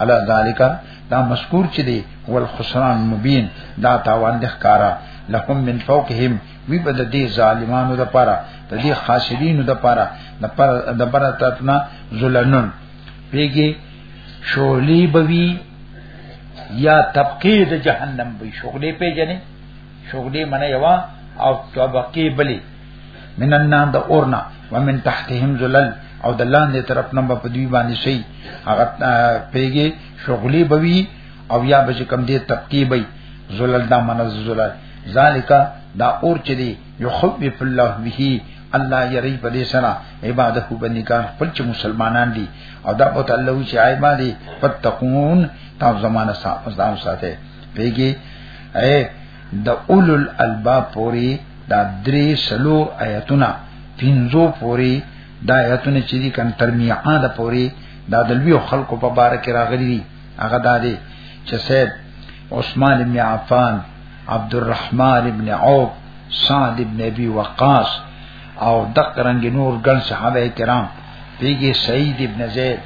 علا ذالک دا مذکور چې دی ول خسران مبین دا تاوان د ښکارا لهم من فوقهم وی بد دې ظالمانو د پاره د دې خاصرینو د پاره د پر د برتاتنا ذلنن پیګي شولی بوی یا طبقه د جهنم به شغلې پیجنې شغلې منه یوا او طبقه بلی من النار د اورنا ومن تحتهم ذلل او د لاندې طرف نه په دوی باندې شي هغه پیګه شغلي بوي او یا به کم دې تپکی بي ذلل دا منز ذلل ذالک دا اور چې دی یخوف الله به الله یری په دې سره عبادت بندگان خپل چې مسلمانان دي او دا او تعالی وی چې عبادت فتقون تاسو زمانہ ساتو ساته پیګه اے د اولو الالباب پوری دا درې سلو آیاتونه پینځو پوری دا آیاتونه چې دي کم تر میعاد پوری دا د لوی خلکو په بار کې راغلي دي هغه دا دي چې سید عثمان بن عفان عبد الرحمن بن عوف سعد بن ابي وقاص او دق رنگ نور ګن صحابه کرام پیږي سعید ابن زید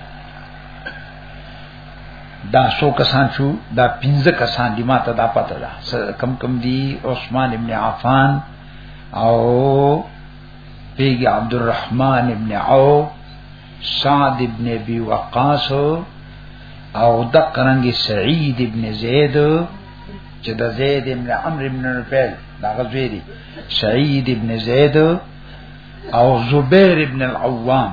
دا سو کسان شو دا پنځه کسان دی ماته دا پته ده کم کم دی عثمان ابن عفان او پیګ عبدالرحمن ابن عوف سعد ابن ابي وقاص او د قرنګ سعید ابن زید چې د زید ابن عمرو ابن نفیل دا غزوی دی سعید ابن زید او زبیر ابن العوام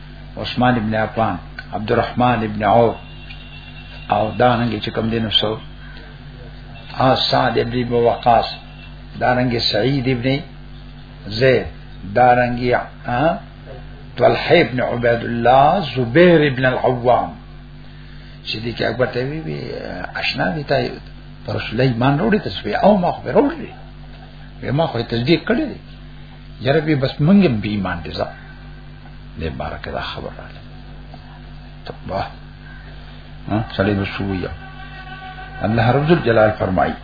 عثمان ابن عفان عبدالرحمن ابن عوف او دانګي چې کوم دینو سو سعد ابن وقاص دارنګي سعید ابن زید دارنګي طلحه ابن عبید الله زبیر ابن العوام چې دې کې اکبر ته وی آشنا دي تای پر سليمان وروړي تسبیح او ما خبر وروړي ما خو تصدیق کړی یاره به بس مونږ به ایمان دې ځه دې بارکه دا خبر راځي تبا ها سړی وسویا الله رب جلال فرمایي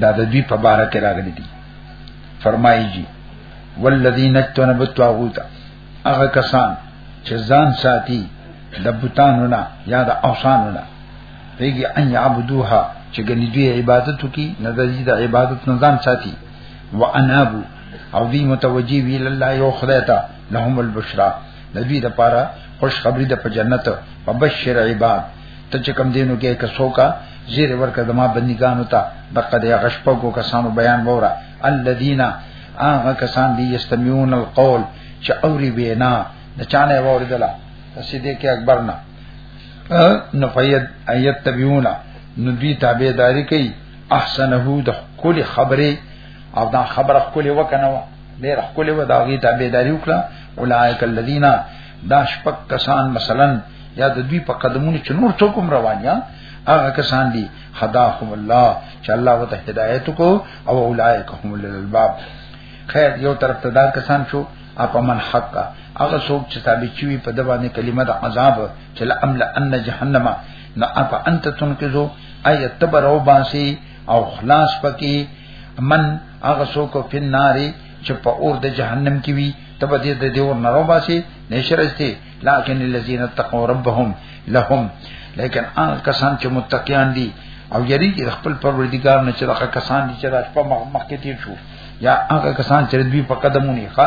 دا د دوی په بار کې راغلي دي فرمایي جی والذین اجتنبوا الطاغوت هغه کسان چې ځان ساتي د بوتانو نه یا د اوسانو نه پیږي ان یعبدوها چې ګنې دوی عبادت کوي نه د عبادت نه ځان ساتي وانابو او دی متوجی وی لله یو خدای ته لهم البشرا د دوی د پاره خوش خبری د په جنت وبشر عباد ته چې کم دینو کې کسو کا زیر ورکه د ما بندګانو ته د قد غشپګو کسانو بیان وره الذین هغه کسان دی یستمیون القول چې اوري وینا د چانه وردلا صدیق اکبر نه نفید ایت تبیونا نو دوی تابعداري کوي احسنه د خپل خبره او دا خبره خپل وکنه ډیر خپل و دا غي تابعداري وکړه اولایک الذین دا شپک کسان مثلا یا د دوی په قدمونو چې نور څوک هم روان یا هغه کسان دي خداهم الله چې الله وته هدایت کو او اولایک هم الباب خیر یو طرف ته دا کسان شو اپا من حق هغه څوک چې ثابت شوی په دبانې کلمه د عذاب چې لامل ان جهنم نه اپ انت تنقذو ایت تبرو باسی او خلاص پکې من هغه څوک په ناری چې په اور د جهنم کې وي تب دې د دې ور نرو باسي نشرسته لكن الذين اتقوا ربهم لهم لیکن هغه کسان چې متقیان دي او یری خپل پروردگار نه چې هغه کسان دي چې راځ په مخ کې تیر شو یا هغه کسان چې دوی په قدمونه ښه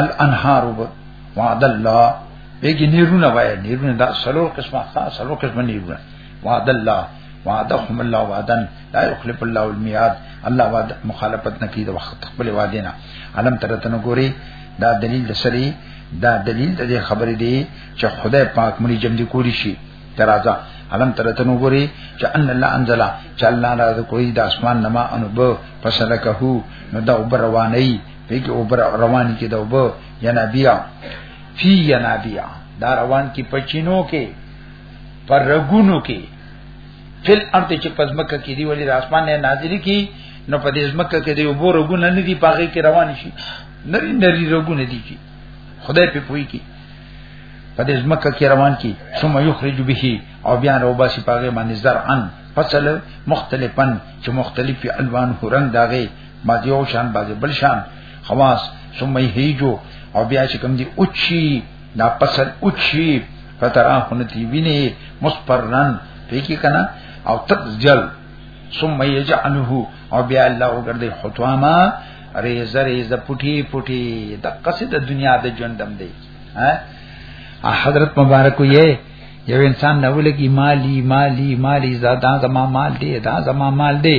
الانهار وعد الله بګی نیرونه وای نیرونه دا سلو قسمه خاص سلو قسمه نیرونه وعد الله وعدهم الله وعدن لا يخلف الله الميعاد الله وعد مخالفت نکي د وخت خپل وعدینا علم ترتن ګوري دا دلیل د سری دا دلیل د خبرې دی چې خدای پاک مونږ جمع دي کولی شي ترازا علم ترتن ګوري چې ان الله انزل چې الله راز کوئی د اسمان نما انو فسلکه نو دا وبروانه دغه اوبر رواني کې دا وب ینابیا فی ینابیا دا روان کې پچینو کې پر رګونو کې فل ارته چې پزمکه کې دی ولی د اسمان نه نازل کی نو په دې زمکه کې دی وب رګونه نه دی پاغه کې روان شي نری نری رګونه دي چې خدای په پوي کې په دې زمکه کې روان کی ثم یخرج به او بیا روباسي پاغه باندې زرعن فصل مختلفن چې مختلفي الوان هو رنگ داغه بعض یو شان بعض بل شان خواص ثم یهیجو او بیا چې کوم دی اوچی دا پسل اوچی فترا هنتی ویني مصفرن پیکی کنا او تزجل ثم یجعله او بیا الله وګرځي حتواما ریز ریز پټی پټی د قصد دنیا د ژوندم دی ها حضرت مبارک یې یو انسان نو لګي مالی مالی مالی زادا زما مال دی دا زما مال دی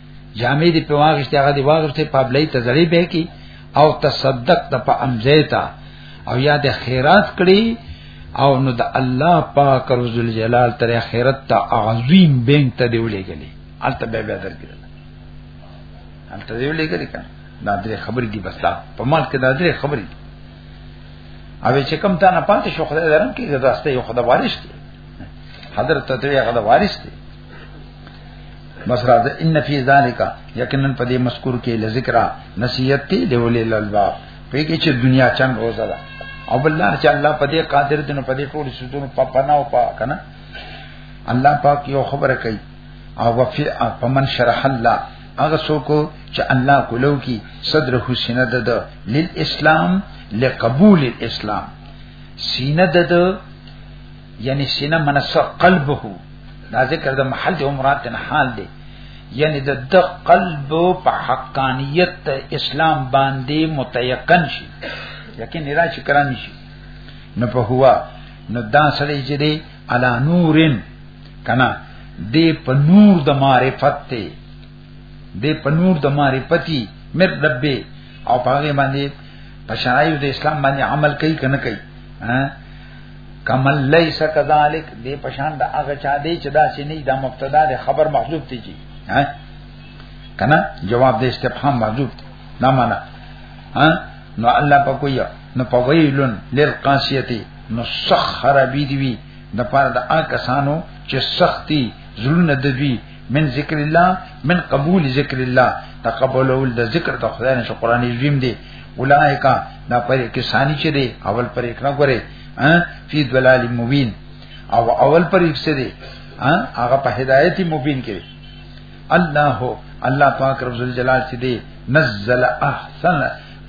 جامې دې په واغشته هغه دې واغشته په بلې ته زړې به کی او تصدق د په امزیتا او یا د خیرات کړي او نو د الله پاک رسول جلال تر خیرت ته عظیم بینک ته دی ولېګلې البته به به درکړل البته دی ولېګلې کړه دا درې خبرې دي بس دا په مال کې دا درې خبرې دي او چې کم تا نه پاتې شو خدای درم کې دا سته یو خدای وارث دی حضرت ته هغه وارث دی بس را ده ان فی ذالک یقینا په دې مذکور کې لذکر نصیحت دی دی ولې الباب په کې چې دنیا چن روزه ده او بل لار چې الله په دې قادر دی نو په دې ټول سودونو په پنا او په کنه الله پاک یو خبره کوي او وفي په من شرح الله هغه څوک چې الله کولو کی صدر حسین ده ده للاسلام لقبول الاسلام سینه ده ده یعنی سینه منسو قلبه دا ذکر د محل جو مراد نه حال دی یعنی د د قلب په حقانیت اسلام باندې متيقن شي یقین را چې کران شي نو په هوا نو دا سره چې دی علا نورن کنا دی په نور د معرفت ته دی په نور د معرفتی مر ربي او هغه باندې په شرایط د اسلام باندې عمل کوي کنه کوي ها کمل لیس کذالک دې پشان د هغه چا دی چې دا سینې د مبتدا د خبر محذوب دی جی ها کنه جواب دې استفهام محذوب دی نه معنا ها نو الله په کویا نو پویلن للقاسیتی نو سخر بی دی د پاره د آ کسانو چې سختی زړونه د دوی من ذکر الله من قبول ذکر الله تقبلول د ذکر د خدای نه قرآن عظیم دی اولائکا دا پر کې ثانی چې دی اول پر یک نه غره فی دلال مبین او اول پر یک څه دی هغه په هدایت مبین کې الله الله پاک رب ذل جلال چې دی نزل احسن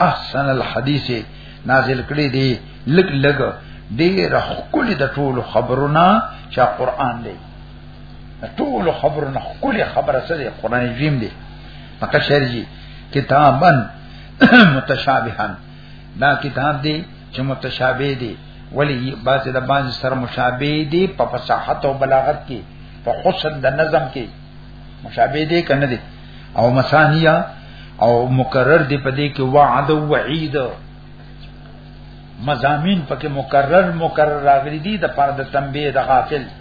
احسن الحديث نازل کړی دی لګ لګ ډیر خپل د ټولو خبرونه چې قرآن دی ټول خبرونه کلی خبره څه دی قران عظیم دی مکه شهر جی کتابن متشابهن دا کتاب دی چې متشابه دی ولی باز د باز سره مشابه دی په فصاحت او بلاغت کې په حسن د نظم کې مشابه دی کنه دی او مسانیه او مکرر دی په دې کې وعده او وعید مزامین پکې مکرر مکرر راغلي دي د پاره د تنبیه د غافل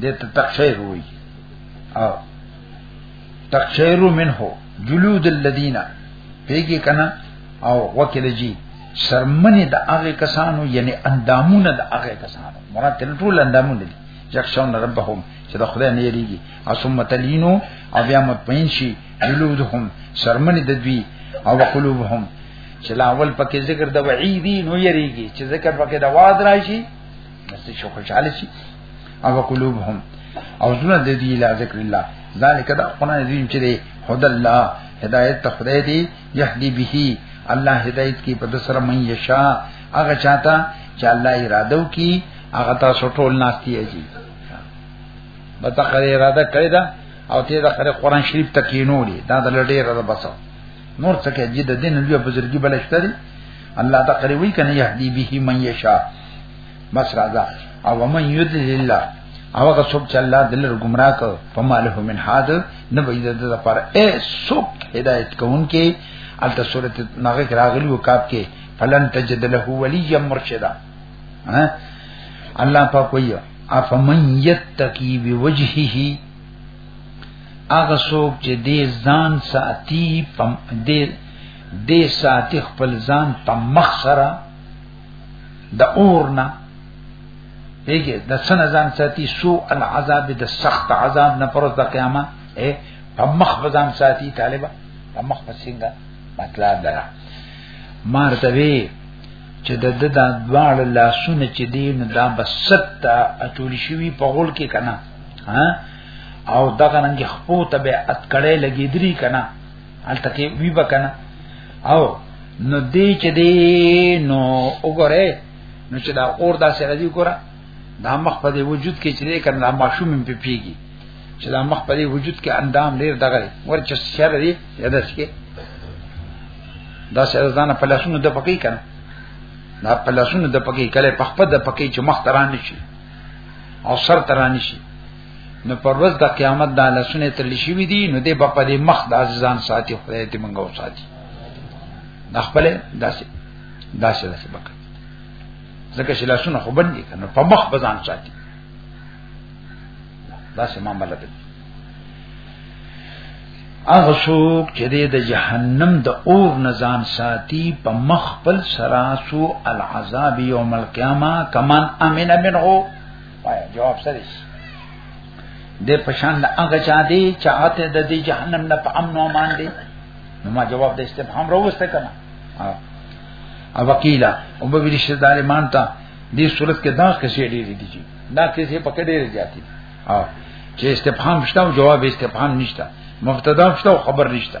دې ته تقشیر وی او تقشیر منه جلود الذین پیګه کنا او وکیل جی سرمنه د هغه کسانو یعنی اندامونه د هغه کسانو مراد تل ټول اندامونه دي یخشون ربهم چې د خدای نه یریږي اسم تلینو او بیا مطمئن شي جلودهم سرمنه د دوی او قلوبهم چې لاول پکې ذکر د وعیدی نو یریږي چې ذکر پکې د وعد راشي نسې شو خوشاله شي او قلوبهم او زړه د دې لا ذکر الله ذالک دا قران عظیم چې دی خد الله هدایت ته خدای دی یهدی به الله هدایت کی په دسر من یشا هغه چاته چې الله اراده وکي هغه تاسو ټول ناشتي اجي بتقره اراده کړی دا او ته دا قرآن قران شریف تکینو دی دا د لړې اراده بسو نور څه کې جدي دین لوی بزرګي بلشتري الله تعالی وی کنه یهدی به من یشا بس راځه او ومن یذل الله او هغه څوک چې الله دلر گمراه کو فما له من حاد نه به د دې لپاره اے څوک هدایت کوونکې الته سورته ناغه راغلی وکاب کې فلن تجد له ولیا مرشدا ها الله پاک وایي افمن یتقی بوجهه هغه څوک چې دې ځان ساتي پم دې دې ساتي خپل ځان په مخ سره د اورنا دیګه د سن ځان ساتي سو العذاب د سخت عذاب نه پروت د قیامت اے په مخ ځان ساتي طالبہ په مخ پسینګه مطلب درا مارته وی چې د د دوال لاسونه چې دی نو دا بسط اټول شوی په غول کې کنا ها او دغه رنګ خپو ته به اتکړې لګیدري کنا الته کې وی بکنه او نو دې چې دې نو وګوره نو چې دا اور دا سره دی ګوره دا مخ په دې وجود کې چې دې کنه ماشوم په پیږي چې دا مخ په دې وجود کې اندام ډیر دغه ور چې سره دی یاده شي دا سره ځان په لاسونو د پکی کنه دا په لاسونو د پکی کله په خپل د پکی چې مخ تران شي او سر تران شي نو پر ورځ د قیامت د لاسونه ترل شي وي دي نو دې په پدې مخ د عزیزان ساتي خدای دې منګو ساتي د خپل داسې داسې داسې بکر ځکه چې لاسونه خو باندې کنه په مخ بزان ساتي داسې معاملې دي هغه څوک چې د جهنم د اور نزان ساتي په مخ خپل سراسو العذاب یوم القیامه کمن امن منه وایا جواب سره د پشان د هغه چا دی چې هاته د دې جهنم نه په امن او امان دی نو ما جواب د استفهام راوسته کنه او وکیلا او به ویل شي ظالمان ته دې صورت کې دا کسې ډېرې دي چې دا کسې پکې ډېرې زیاتې دي او چې استفهام شته او جواب استفهام نشته مبتدا شته او خبر نشته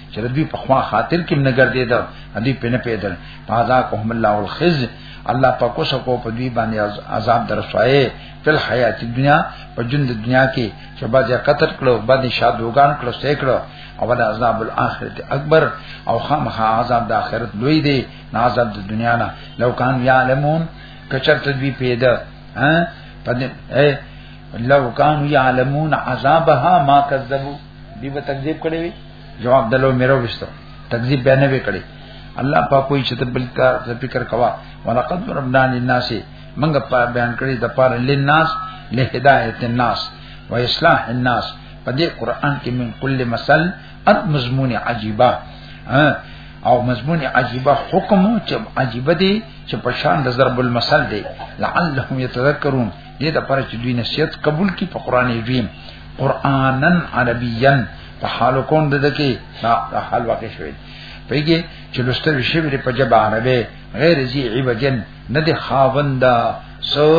چې دوی په خوا خاطر کې نه ګرځیدا دوی په نه پیدل پاذا کوم الله الخز الله په کوڅه کو په دوی باندې عذاب درسوي په حیات دنیا په ژوند دنیا کې چې باځه قطر کړو باندې شادوغان کړو سې کړو او ول عذاب الاخرت اکبر او خامخا عذاب د اخرت لوی دی نه عذاب د دنیا نه لو کان یعلمون کچر تدوی پیدا ها پدې لو کان یعلمون عذابها ما کذبوا دی به تکذیب کړی وي جواب دلو میرو وشته تکذیب به نه وکړي الله په کوئی چې بل کار ته فکر کوا ولقد ربنا للناس منګه په بیان کړی د پاره للناس له هدایت الناس و اصلاح الناس په دې قران کې من کل مثل اد مضمون عجيبه او مضمون عجيبه حکم چې عجيبه دي چې په شان د ضرب المثل دي لعلهم يتذكرون دې د پر چې دوی نصیحت قبول کی په قران عظیم قرانن عربیا په حال کون د دکی دا حال واقع شوی پیږي چې لسته وشي لري په جبه عربه غیر زی عبجن نه د خاوند سو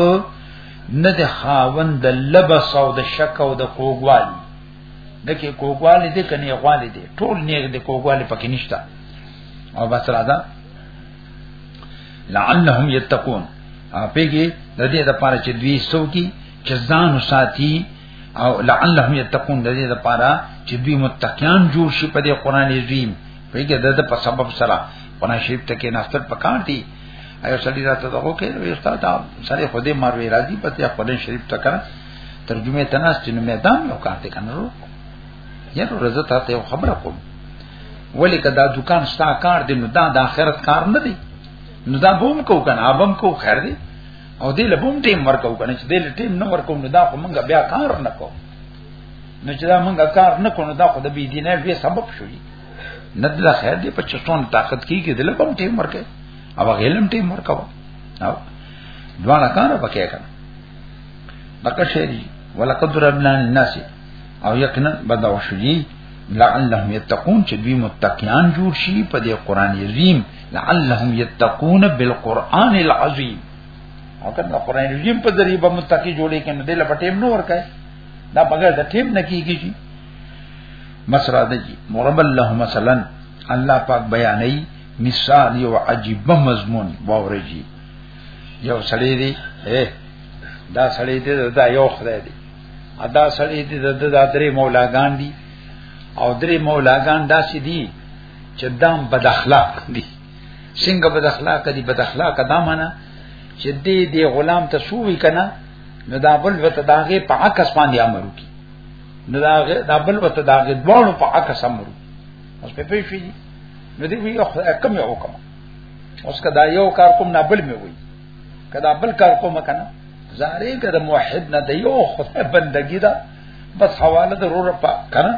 نه د خاوند د لبس او د شک او د کوګوالی دکې کوګوالی دې کني غوالی دې ټول نیګ د کوګوالی پکې نشته او بس راځه لعلهم یتقون اپیږي د دې لپاره چې دوی سو کی چې ځان ساتي او لعلهم یتقون د دې لپاره چې دوی متقیان جوړ شي په دې قران عظیم پیږي د په سبب سره قران شریف ته کې ناستر پکار دي ایو سړي راته دغه کې وي استاد سره خو دې ماروي راځي په دې قران شریف ته کنه ترجمه تناس چې میدان یو کار دې کنه یره ورځ ته ته خبره کوم ولی کدا دکان ستا کار دی نو دا د آخرت کار نه دی نو دا بوم کو کنه ابم کو خیر دی او دې لبوم ټیم ورکو کنه چې دې ټیم نه ورکو نو دا خو مونږه بیا کار نه کو نو چې دا مونږه کار نه کو نو دا خو د بی دینه وی سبب شوی نه د خیر دی په چستون طاقت کیږي دې لبوم ټیم ورکه او غیلم ټیم ورکو نو دواړه کار پکې کنه بکشه دی ولقد ربنا الناس او یقینا بدو شوی لعلهم یتقون چې دوی متقیان جوړ شي په دې قران عظیم لعلهم یتقون بالقران العظیم او کله قران عظیم په ذریعہ به متقی جوړې کنه دله پټیم نو ورکای دا بغیر د ټیم نه کیږي جی مسرا دی مرب الله مثلا الله پاک بیانې مثال یو عجیب مضمون باورجی یو سړی دی دا سړی دی دا یو خدای دی ادا سړی دې د د درې مولاګان دي او درې مولاګان داسې دي چې دام بد اخلاق دي څنګه بد اخلاق دي بد اخلاق دا معنا چې دې دې غلام ته سووي کنه نو دا بل وته داغه په عکس باندې امر وکي نو دا دا بل وته داغه دوه په عکس امر اوس په پیښې دي نو دې وی کوم یو کوم اوس کدا یو کار کوم نه بل مې وی کدا بل کار کوم کنه زاری که د موحد نه د یو خدای بندگی ده بس حواله ضرور په کنه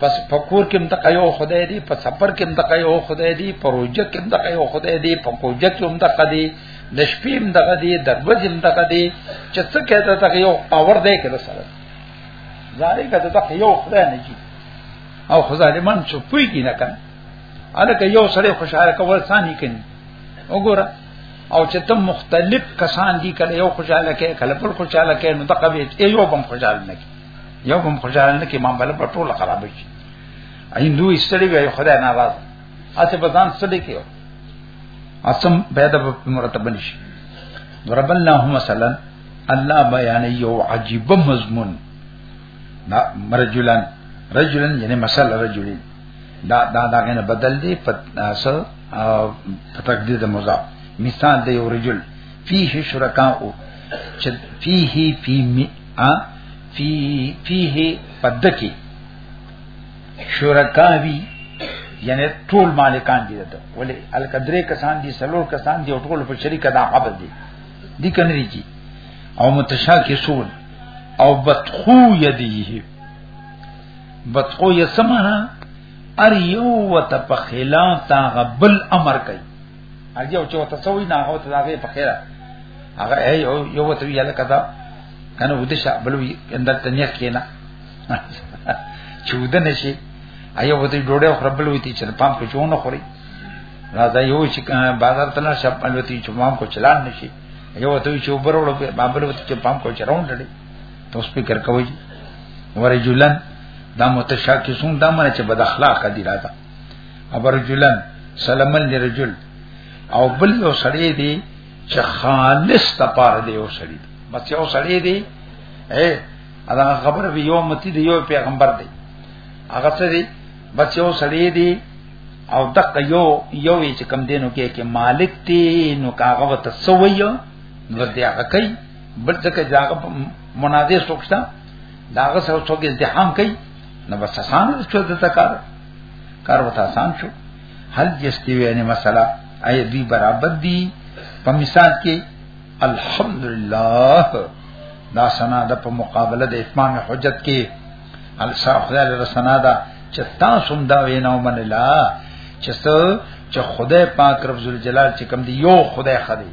پس په کور کې متقه یو خدای دی په سفر کې متقه یو خدای دی په روزه کې متقه یو خدای دی په کوجه کې متقه دی د شپې متقه دی د ورځې متقه دی چې څه کېده ته یو اور دی کړه سره زاری که د یو خدای نه کی او خدای من چوپوي کی نه کنه الکه یو سره خوشاله کول ثاني کني وګوره او چې ته مختلف کسان دي کله یو خوشاله کې کله بل خوشاله کې نو دغه به یو بم خوشاله نه کې یو بم خوشاله نه کې مامبل په ټوله خراب شي ایندو استړي وي خدای ناراض اته په ځان څه لیکو اسم پیدا په مرتب نشي ضرب الله مثلا الله بیان یو عجیب مضمون رجلن رجلن یعنی مثلا رجلن دا دا دا غنه بدل دی پت اصل په تقدیر د مضاف مثال دی یو رجل فيه شرکاء چې فيه فی می ا فی فيه پدکی شرکاوی یعنی ټول مالکان دي دته ولی القدرې کسان دي سلور کسان دي ټول په شریک دا عبد دي دي کنري کی او متشاکسون او بدخو یدیه بدخو یې سمانا ار یو وت په خلاف تا غبل امر کوي اجي او چوته سوي نه هو ته هغه په خیره هغه یو یو وت وی یاله کدا کنه ود شه بل وی اندر تنیا کینا چود نشي ایو وت ډوډه خربل وی تی چې پام کو چونه خوري راځه یو چې بازار ته نه شپ الوتی چې پام کو چلان نشي یو وت چې وبرولو بابل وت چې پام کو چرون ډړي تاسو فکر کوئ ورجلن دا متشاکسون دا معنی چې بد اخلاق دي راته ابرجلن سلامل لرجل او بل یو سړی دی چې خالص تپار دی یو سړی بس یو سړی دی اے ادا خبر وی یو متی دی یو پیغمبر دی هغه څه دی بس یو سړی دی او دغه یو یو چې کم دینو کې کې مالک دی نو کاغه وت سوی نو دی هغه کوي بل څه کې ځاګه مناظر سوکشتا داغه سره څوک ازدحام کوي نو بس آسان شو د تکار کار وته آسان شو هل یستوی یعنی مسله ای دی برابر دی په مثال کې الحمدلله دا سنا د په مقابله د اتمام حجت کې الصاف خدای له سنا دا چې تاسو دا ویناو منلا چې څو چې خدای پاک رب ذل جلال چې کوم دی یو خدای خدای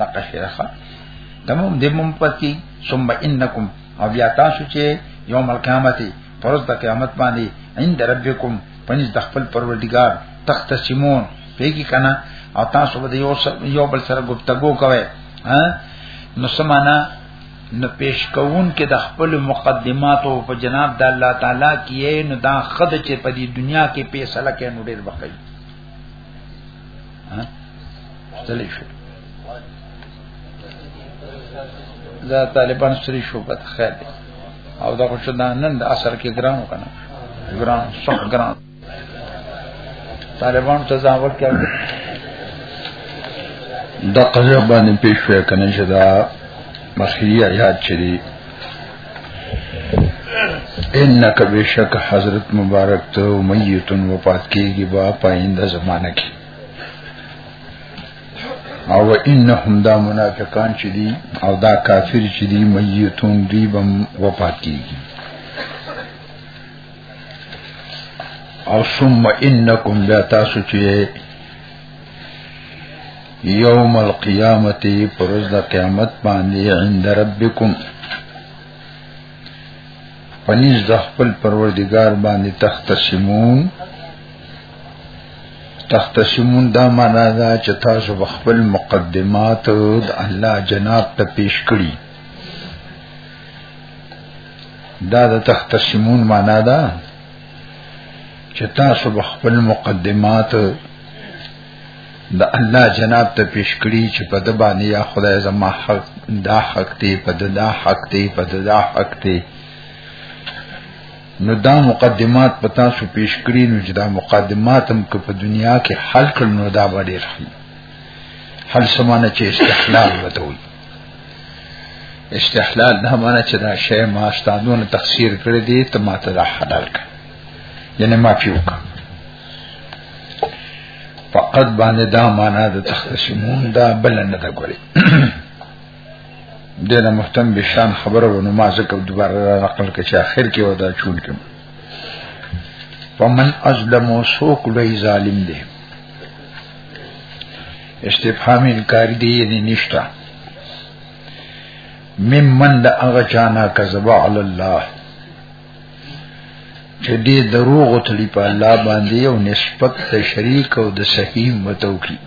دغه شیخه دمو دمم پتی ثم انکم او بیا تاسو چې یوم القیامت پرز د قیامت باندې عند ربکم پنځ د خپل پروردگار تخت سیمون پیګی کنا او تاسو به یو یو بل سره گفتگو کوي ها نو سمانا نو پیش کوون کې د خپل مقدمات او په جناب د الله تعالی کې نو دا خد چې په دې دنیا کې پیسې لکه نو ډېر بخښي ها ستړي شو دا طالبان ستړي شو په خیر او دا خو شدا نن د اثر کې ګران وکنه ګران سخت ګران طالبان ته ځان ورکړ د قضا باندې پیښ شو کنه چې دا مخیه یاد چي انک بشک حضرت مبارک ته میت و پات کیږي با پاینده زمانہ کې او انهم دا منافقان چې دي او دا کافر چې دي میتون دی بم و پات کیږي او ثم انکم لا تاسو چې یوم القیامت پرز د قیامت باندې عند ربکم پنیز د خپل پروردگار باندې تختصمون تختصمون دا معنا دا چې تاسو خپل مقدمات د الله جناب ته پیش کړی دا د تختصمون معنا دا چې تاسو خپل مقدمات د الله جناب ته پیش کړی چې په د باندې یا خدای زما حق دا حق دی په د دا حق دی په د دا حق دی نو دا مقدمات په تاسو پیش کړی نو چې دا مقدمات هم که په دنیا کې حل کړ نو دا به ډیر ښه حل سمانه چې استحلال وته وي استحلال دا معنی چې دا شی ما استادونه تفسیر کړی دی ته ما ته دا حلال کړ یعنی ما پیوکه فقط باندې دا معنا د تختصمون دا بل نه دا کوي دنه محتم بشان خبره ونه ما ځکه دوباره نقل کې چې اخر کې ودا چون کې فمن ازلم سوق لوی ظالم دی استفهام انکاری دی یعنی نشتا ممن دا اغا چانا کذبا علی الله چې دې دروغ تلی په الله باندې او نسبت ته شریک او د صحیح متو کی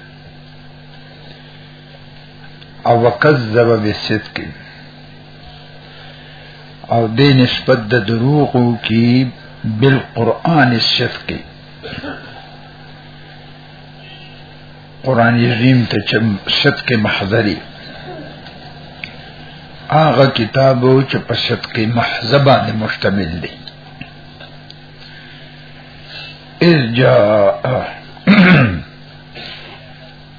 او وکذب بالصدق او دې نسبت د دروغ کی بالقران الصدق قران عظیم ته چې صدق محضری هغه کتاب چې په صدق محضبه مشتمل دی اذ جاء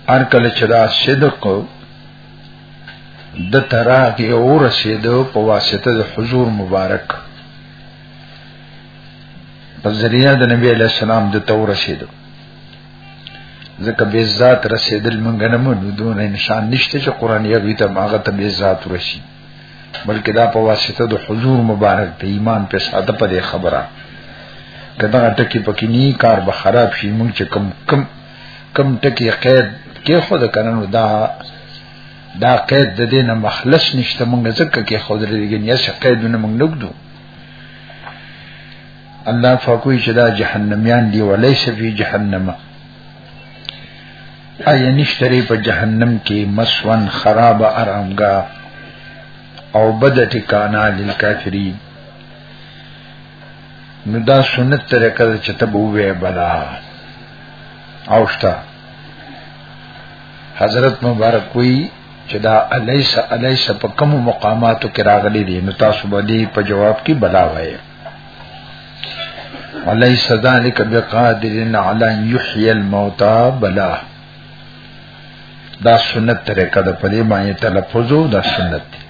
هر کله چې دا صدق د تراغ یو رسیدو په واسطه د حضور مبارک په ذریعہ د نبی علیہ السلام د تور رسیدو ځکه به ذات رسیدل مونږ نه منو دون انسان نشته چې قران یې وی ته ماغه ته به ذات ورشي بلکې دا په واسطه د حضور مبارک ته ایمان په ساده په خبره کدا ټکی پکې نی کار به خراب شي مونږ چې کم کم کم ټکی قید کې خود کنن دا دا قید د دې نه مخلص نشته مونږ ځکه کې خود لري ګنیا چې قیدونه مونږ نګدو الله فقوی چې دا جهنميان دی وليس فی جهنم اي نشتري په جهنم کې مسون خراب آرامګا او بد ټکانا للکافرین نو دا سنت طریقه چې ته بوې بلا اوشتا حضرت مبارک وی چې دا الیس الیس په کوم مقاماتو کې راغلي دي نو تاسو باندې په جواب کې بلا وایي وليس ذلك بقادر على ان يحيي الموتى بلا دا سنت طریقه ده په دې باندې تلفظ دا سنت دی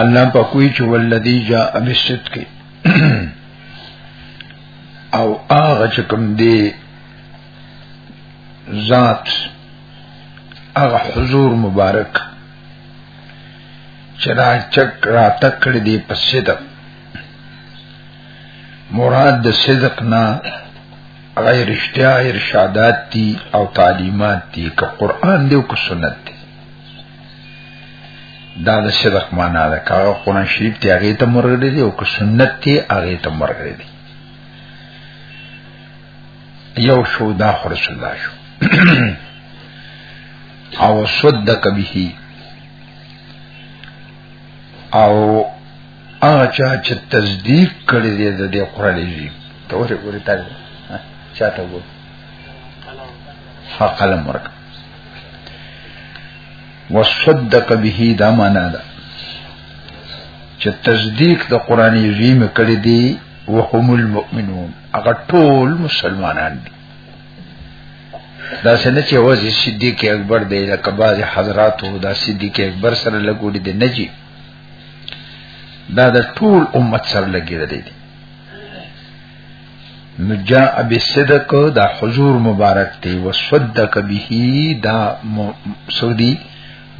الله په کوئی چې ولذي جاء بالصدق او هغه چې کوم دی ذات هغه حضور مبارک چې را چک را تکړه دی په صدق مراد د صدق نه غیر اشتیا ارشادات دی او تعلیمات دی که قران دی او که سنت دی دا د صدق معنا ده که قران شریف دی هغه ته مرګ دی او که سنت دی هغه ته مرګ دی یو شو دا خرص الله شو او صدق به او هغه چا چې تصدیق کړی دی د دې قران دی ته ورته ګوري تا چاته ګور فقلم مرک وصدق به دا معنا ده چې تصدیق د قران عظیم کړی دی وهم المؤمنون هغه ټول مسلمانان دي دا څنګه چې وځي صدیق اکبر دی لکه باز حضرات وو دا صدیق اکبر سره لګوډي دی نجی دا د ټول امت سره لګیدلی دی نجاء بالصدق دا حضور مبارک دی وصدق به دا سعودي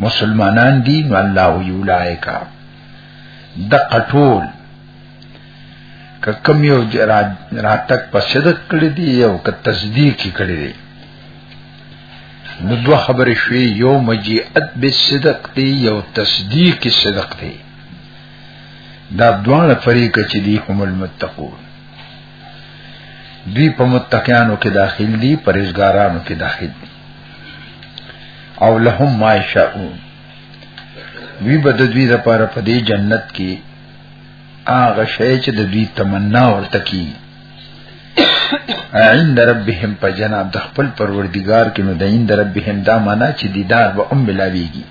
مسلمانان دي نو الله یولایکا د قطول که کم یو راتک په صدق کړی دی یو که تصدیق کړی دی نو دوه خبرې شوې یو مجیئت به صدق دی یو تصدیق صدق دی دا دوه فریق چې دی هم المتقون دوی په متقینانو کې داخل دي پرېزګارانو کې داخل دي او لهم ما یشاءون وی بد دوی د پاره په دې جنت کې هغه شی چې د دوی تمنا ورته کی عند ربهم په جناب د خپل پروردگار کې نو د عند ربهم دا معنا چې دیدار به ام ملاویږي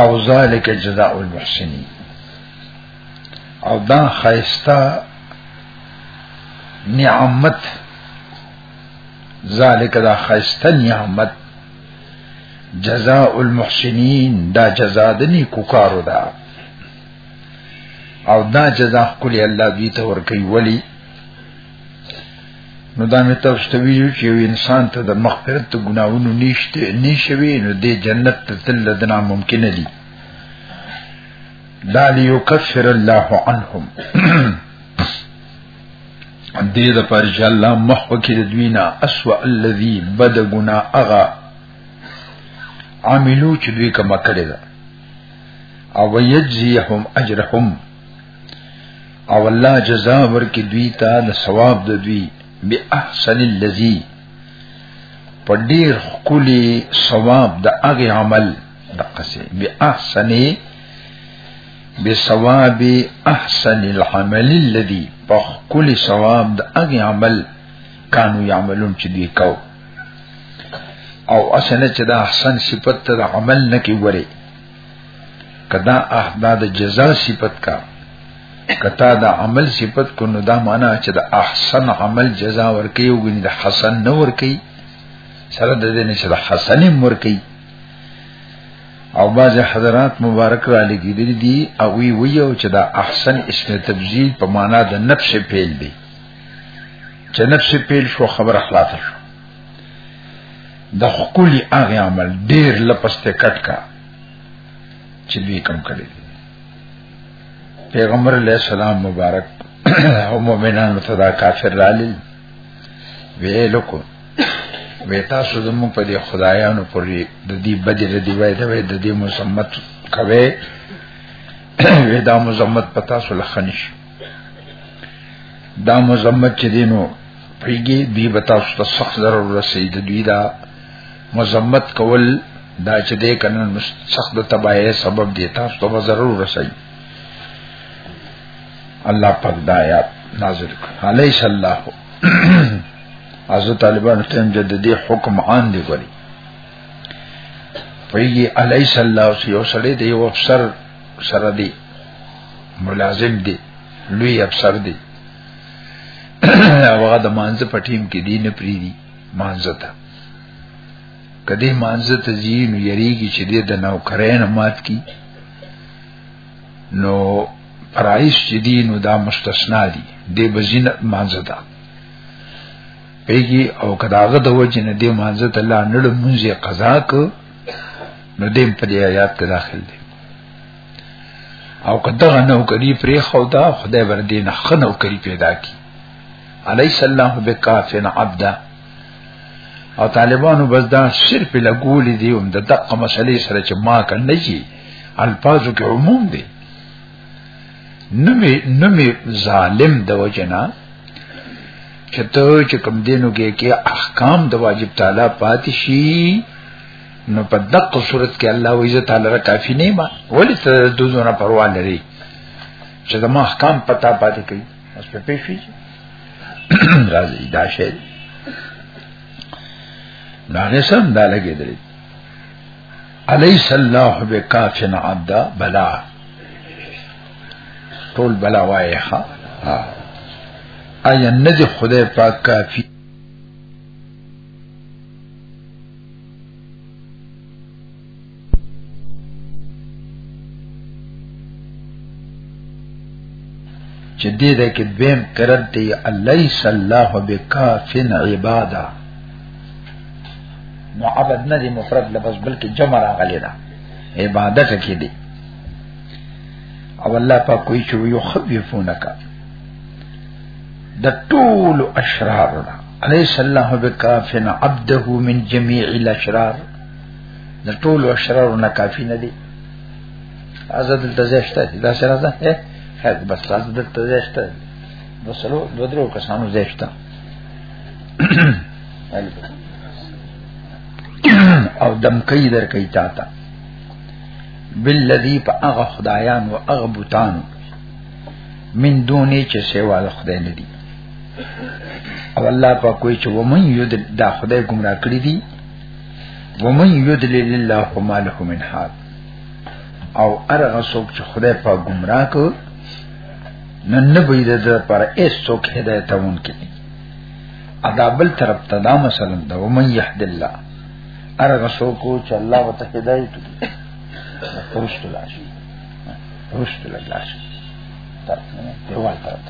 او ذالک جزاء المحسنین او دا خیستا نعمت ذالک دا خیستا نعمت جزاء المحسنین دا جزاء د نیکو کارو ده او دا جزاء کلی الله دوی ته ورکوي ولی نو دا مې تاسو ته ویلو چې یو انسان ته د مغفرت د ګناوونو نشته نشوي نو د جنت ته تل دنا ممکن دي دا ليكفر الله عنهم دې د پر چې الله مخ کې د دوی نه اسوا الذي بد ګنا اغا عاملو چې دوی کما کړی دا او یجزیهم اجرهم او الله جزاء ورکې دوی ته د ثواب د دوی به احسن الذي په ډیر خولي ثواب د هغه عمل د قصې به احسن بثواب احسن العمل الذي فخل ثواب د اغه عمل کانو يعملون چې دی کو او اسنه چې دا احسن صفت ته عمل نه کی وره کدا احدا د جزاء صفت کا کتا دا عمل صفت کو نو دا معنا چې دا احسن عمل جزاء ورکی او غنی د حسن نه ورکی سره د دې نه چې د حسن ورکی او باز حضرات مبارک را لګیدلی دي او وی ویو چې دا احسن اسم تبذیل په معنا د نفس پیل دی چې نفس پیل شو خبر اخلاص شو د خپل هغه عمل ډیر لپسته کټ کا چې دوی کم کړی پیغمبر علیہ السلام مبارک او مؤمنانو ته دا کافر رالل ویلو کو وې تاسو زموږ په دې خدایانو پورې د دې بدر دی وای دا وای د دې مزمت کوي وې دا مزمت پتا سو لخنش دا مزمت چې دینو پیږي دی بتا سو ته سخت ضرر رسید دوی دا مزمت کول دا چې دې کنه سخت د تباہی سبب دی تاسو ته ضرر رسید الله پاک دا آیات نازل کړ علیه الله ازو طالبان تم جددي حکم عام دی کولی پیږي علی صلی الله علیه وسلم دی او افسر سره دی ملازم دی لوی افسر دی هغه د مانځ په ټیم کې دی نه پری دی مانځ ته کدی مانځ ته زین یریږي چې د نوکرین مات کی نو پرایس چې دی نو دا مستثنا دی د بزین مانځ ده پیږي او کداغه د وجه نه دی مانزه ته لا نړ مونږه قضا کو نو دیم په دې آیات کې داخل دی او کداغه نو کړي پرې خو دا خدای بر دین خنو کړي پیدا کی الیس الله بکافن عبدا او طالبانو بس دا صرف لګول دي هم د دقه مسلې سره چې ما کنه جی الفاظو کې عموم دي نمی نمی ظالم د وجنا چې ته چې کوم دینو کې کې احکام د واجب تعالی پاتې شي نو په دقه صورت کې الله و عزت تعالی را کافی نه ما ولې ته دوزونه پروا لري چې د ما احکام پتا پاتې کوي اوس په پیښې راځي دا شی نه نه سم دا لګېدلی الیس الله بکافن عبدا بلا ټول بلا وایې ها آیا نه دی خدای پاک کافی چې دې ده کې دویم قرار دی الله صلی الله بکافن عبادا نو عبد نه دی مفرد لفظ بلکې جمع راغلی دا عبادت کې دی او الله پاک کوئی چې یو خفیفونک د ټول اشرار دا الیس الله بکافن عبده من جميع الاشرار د ټول اشرار نه کافی نه دی آزاد التزشت دا سره ده هه بس آزاد التزشت بسلو دو درو کسانو زشت او دم کوي در کوي تا ته بالذي فاغ خدایان او اغبطان من دوني چې سیوا د خدای نه دي او الله په کوئی چې ومن يد دا خدای گمراه کړی دي ومن يد لله فما له من حال او ارغه څوک چې خدای په گمراه کو نن نه بيد پر ایس څوک هدایت اون کې ادا بل طرف ته دا مثلا دا ومن يهد الله ارغه سو کو چې الله وته هدایت پرست لاشي پرست لاشي طرف نه دیوال طرف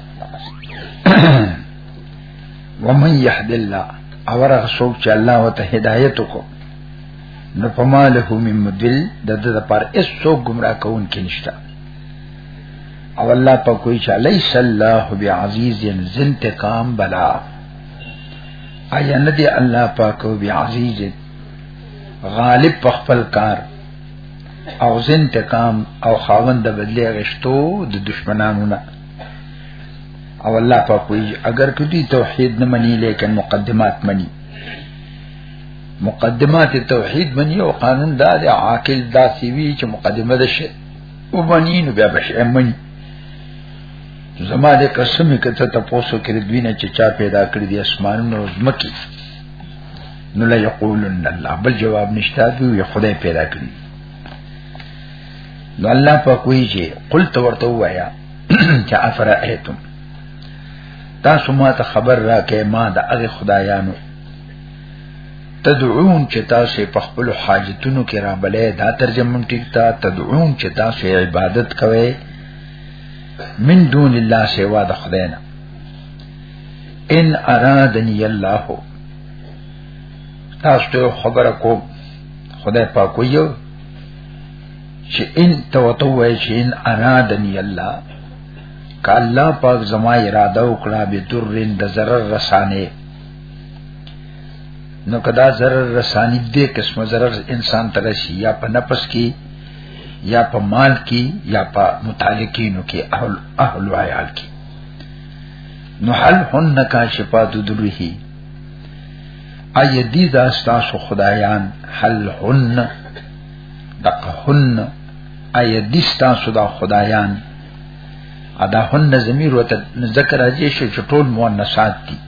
ومن يهد الله اورغه سو چې الله وته هدایت کو نو پماله من مدل د د پر اس سو گمراه کون کې نشته او الله په کوئی چا لیس الله بعزیز انتقام بلا ایا ندی الله پاک او بعزیز غالب په خپل کار او انتقام او خاوند بدلی غشتو د دشمنانو نه او الله په کوئی اگر کدی توحید نه منی لیکن مقدمات منی مقدمات توحید منی او قانون دا د عاقل دا سی وی چې مقدمه ده شه او باندې نو بیا بشي امني زما دې قسم کته ته پوسو کړې دوی نه چې چا پیدا کړې دي اسمانونو او زمکي نو لا یقولن الله بل جواب نشتا دوی خدای پیدا کړی نو الله په کوی چې قلت ورته وایا چې افرایتم تاسو ما ته خبر راکې ما د هغه خدایانو تدعون چې تاسو په خپل حاجتونو کې را بلې دا ترجمه ټیک تا تدعون چې تاسو عبادت کوئ من دون الله سوا د خدای نه ان ارادنی الله تاسو ته خبره کوم خدای پاک ویو چې ان توتوه چې ان ارادنی الله ک الله پاک زما اراده وکړه به ترین د zarar رسانه نو کدا zarar رسانی دې قسم zarar انسان ترشی یا په نفس کې یا په مال کې یا په متعلقینو کې اهل اهل عیال کې نو هل هن کاشفات دروهی ای دې دا تاسو خدایان هل هن دقه هن ای دې تاسو دا خدایان ادا هن زمیر وته ذکر راځي چې ټول مؤنثات دي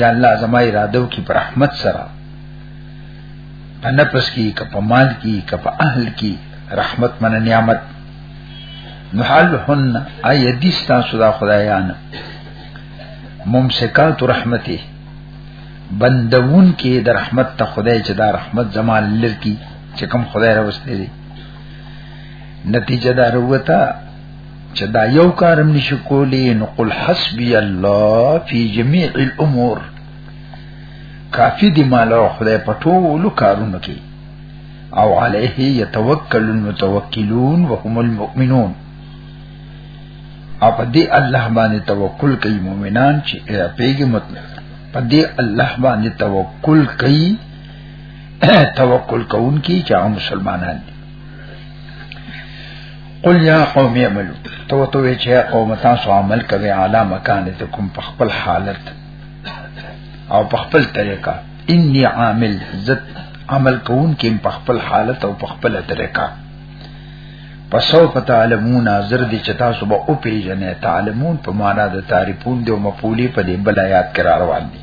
یا الله زما اراده وکي پر رحمت سره په نفس کې کپ مال کې کپ اهل کې رحمت من نعمت نو حلهن اي دي ستاسو دا خدایان ممسکات رحمته بندون کې د رحمت ته خدای چې دا رحمت زمان لرکی چې کوم خدای راوستي دي نتیجه دا وروته چې دا یو کارم نشو کولی نو قل حسبی الله فی جميع الامور کافی دی مال او خدای په ټولو کارونو کې او علیه یتوکل المتوکلون وهم المؤمنون او په دې الله باندې توکل کوي مؤمنان چې پیګه مطلب په دې الله باندې توکل کوي توکل کوونکي چې مسلمانان دي قل یا قوم اعملوا تو تو چې قوم تاسو عمل کوي اعلی مکانتکم په خپل حالت او په خپل طریقه انی عامل زت عمل کوون کې په خپل حالت او په خپل طریقه پسو فتعلمون ازر دي چې تاسو به او پیژنې تعلمون په معنا د تعریفون دی او مفعولی په دې بل آیات کرا روان دي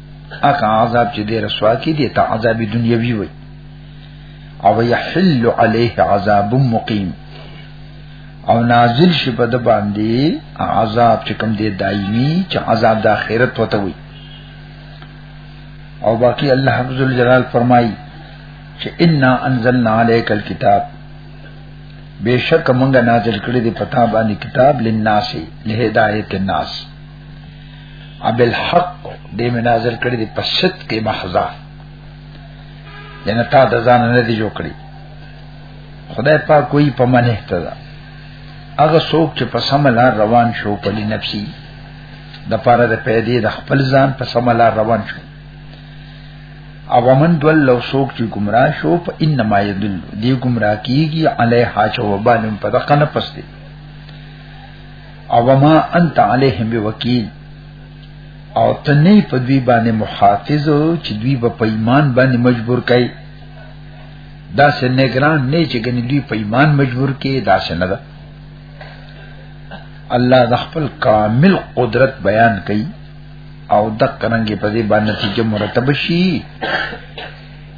اکه عذاب چې دې رسوا کې دي ته عذاب دنیوي وي او يحل عليه عذاب مقيم او نازل شي په د باندې عذاب چې کوم دې دایمي چې عذاب د آخرت وته وي او باقی الله عز وجل فرمایي چې ان انزلنا عليك الكتاب بشک مونږه نازل کړی دی پتا باندې کتاب لناس له هدایت الناس اب الحق دې مې نازل کړی دی په صدق محضا جنتا د ځان نه دی جوړ کړی خدای پاک کوئی په منه ته دا هغه څوک چې په سم لار روان شو په لنفسي د پاره د پیدې د خپل ځان په سم لار روان شو او ومن دول لو سوک چې گمراه شو په انما یدل دی گمراه کیږي علیها چوبانم په دقه نه پسته او ما انت علیهم بوکیل او ته نه په دوی باندې محافظ چې دوی به په ایمان باندې مجبور کړي دا سه نگران نه چې ګنې دوی په ایمان مجبور کړي دا سه نه ده الله د خپل کامل قدرت بیان کړي او د کرنګي په دې باندې چې مرتب شي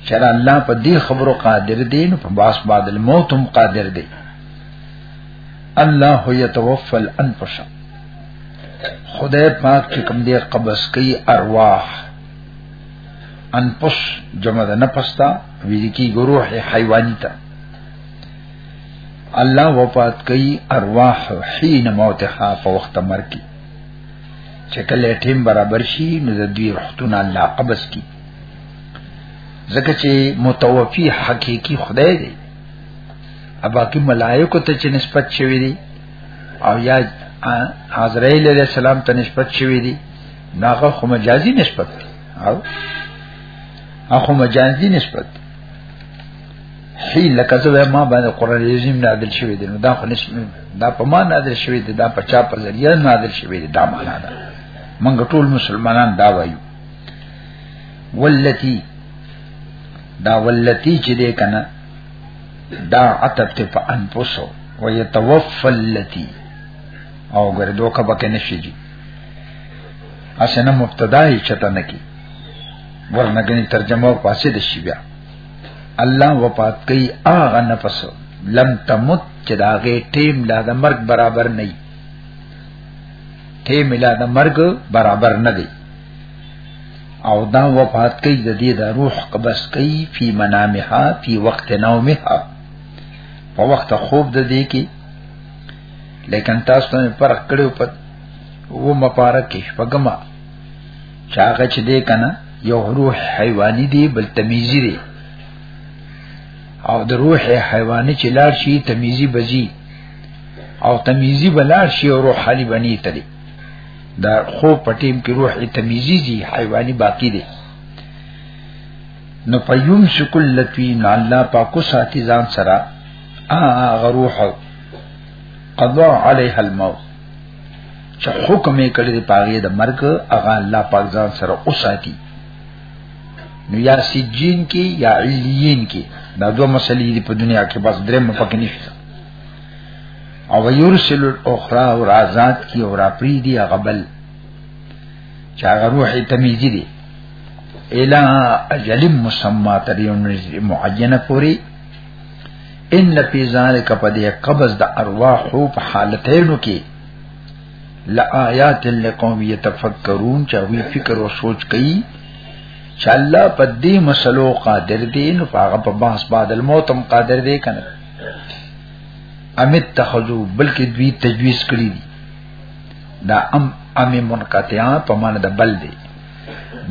شر الله په دې خبرو قادر دی نو په باس بعد الموت هم قادر دی الله يتوفى الانفس خدای پاک چې کوم دې قبض کوي ارواح انفس جمع ده نفس تا ویل کی روح حیوانی تا الله وفات کوي ارواح حين موتها په وخت مرګ کې چې کله ټیم برابر شي نو د دوی روحونه الله قبض کی ځکه چې متوفی حقيقي خدای دی اباقی ملائکه ته چې نسبت شوی دی او یا عزرائیل علیہ السلام ته نسبت شوی دی ناغه خو مجازي نسبت دی او اخو مجازي نسبت دی هی لکه زه ما باندې قران عظیم نازل شوی دی نو دا خو نسبت دا په ما نازل شوی دی دا په چا په ذریعہ نازل شوی دی دا معنا ده منګ ټول مسلمانان دا وایو ولتی دا ولتی چې دې کنه دا عطف ته په انفسو ويتوفى التي او ګر دوکه بکه نشي جی اسنه مبتدا هی چته نکی ورنګنی ترجمه او پاسه د شی بیا الله وفات کوي اغه نفس لم تمت چې داغه ټیم لا د مرګ برابر نه ټیم لا د مرګ برابر نه دی او دا وفات کوي د دې د روح قبض کوي په منامها په وخت نومها په وخت خوب د دې کې لیکن تاسو ته فرق کړو په و مبارک کې شپګما چاغه چې دې کنه یو روح حیواني دی بل تمیزی دی او د روح حیواني چې لار شي تمیزی بزی او تمیزی بلار شي او روح حالي بنی تلی دا خو پټیم کې روح تمیزی دی حیواني باقی دی نو پيوم شکل لتوی نو الله پاکو ساتي ځان سره هغه روح قضا عليها الموت چې حکم یې کړی دی پاغه د مرګ هغه الله پاک ځان سره اوساتی نو یا سجین کې یا علیین کې دا دوه مسلې دي په دنیا کې بس درې مفکر نشته او یرسل الاخرى او رازات کی او راپری دی غبل چا روح تمیزی دی الى اجل مسمى تر یو معینه پوری ان لفی ذالک پدې قبض د ارواح په حالتینو کې لآیات لقوم یتفکرون چا وی فکر او سوچ کوي چې الله په دې مسلو قادر دی نو هغه په باس بعد الموت هم قادر دی کنه امیت تخذو بلکې دوی تجویز کړی دي دا ام ام منقطعا په معنی د بل دی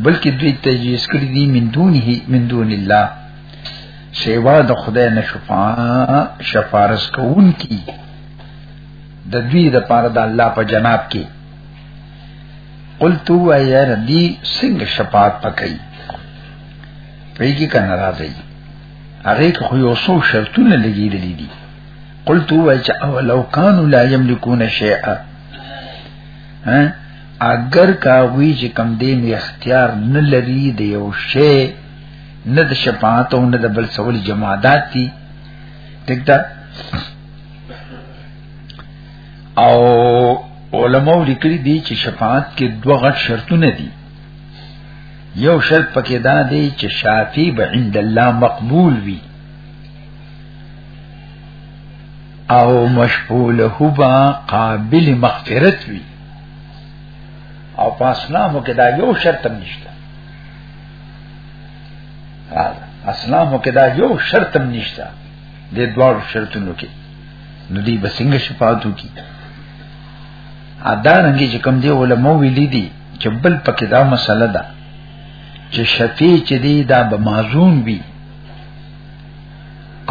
بلکې دوی تجویز کړی دي من دونه من دون الله سیوا د خدای نه شفا شفارس کوون کی د دوی د پاره د الله په جناب کې قلت و یا ردی څنګه شفاعت پکې پیږي کنه راځي هغه کې خو یو څو شرطونه لګیدلې دي قلت هو چې او لو کانوا لا یملکون شیئا ها اگر کا وی چې کم دې می اختیار نه لري د یو شی نه د شفاعت او نه د بل سول جماعات دي ټیک ده او علماء لیکلي دي چې شفاعت کې دوه غټ شرطونه دي یو شرط پکې دا دی چې شافی به عند الله مقبول وي او مشفوله با قابل مغفرت وي او پاسنامو کې دا یو شرط هم نشته اسلامو کې دا یو شرط هم نشته د دوه شرطونو کې نو دی بسنګ شفاعتو کی ادا رنګي چې کوم دی علماء ویلي دي چې بل پکې دا مسله ده چې شفیع چې دی دا به معزون وي